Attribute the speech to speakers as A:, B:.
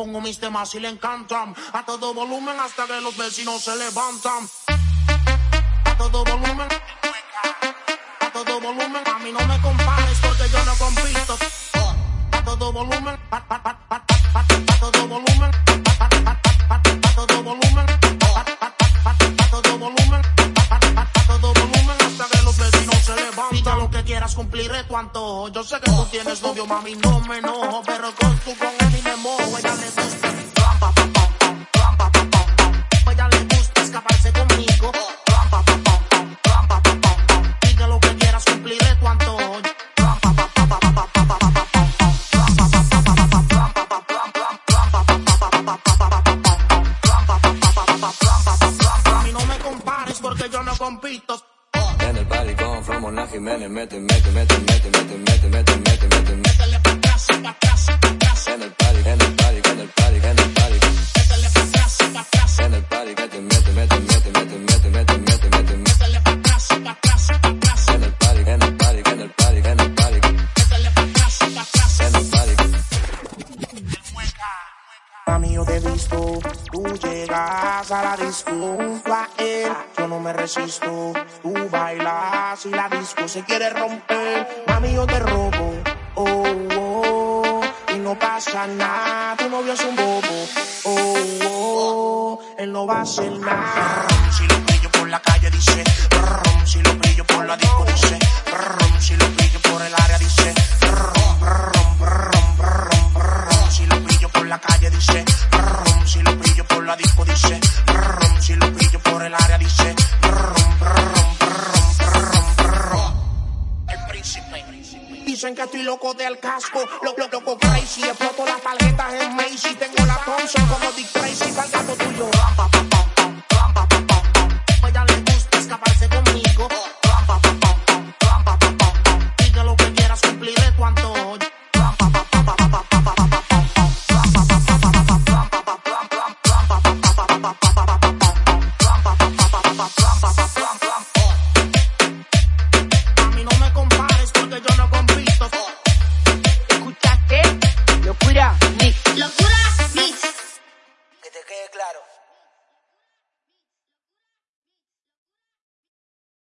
A: Pongo mis temas y le encantan. A todo volumen hasta que los vecinos se levantan. A todo volumen. A todo volumen. A mí no me compares porque yo no compito. A todo volumen. A, todo volumen. A todo volumen. A todo volumen. A todo volumen hasta que los vecinos se levantan. Lo que quieras, cumpliré tu antojo. Yo sé que tú tienes novio, mami, no me enojo. Pero con tu con mojo. Ella le gusta. Pam, pam, pam, pam, pam, pam, pam, pam, pam. Ella le gusta escaparse conmigo. Pam, pam, pam, pam, pam, pam, pam, pam, pam. Pida lo que quieras, cumpliré tu antojo. Pam, pam, pam, pam, pam, pam, pam, pam, pam, porque yo no compito.
B: En el party con From Mona Jiménez, mete, mete, mete, mete, mete, mete, mete, mete, mete, mete.
A: Métele pa' te he visto, tú llegas a la disco a él, yo no me resisto, tú bailas y la disco se quiere romper, mami, yo te robo, oh, oh, y no pasa nada, tu novio es un bobo, oh, oh, él no va a hacer nada. Si lo pillo por la calle dice, si lo pillo por la disco dice, si lo pillo dice, rum, si lo pillo por el área dice, rum, rum, rum, rum, rum. El príncipe. Dicen que estoy loco del casco, lo, lo, loco crazy, exploto las tarjetas en Macy, tengo la Thompson como ba ba ba.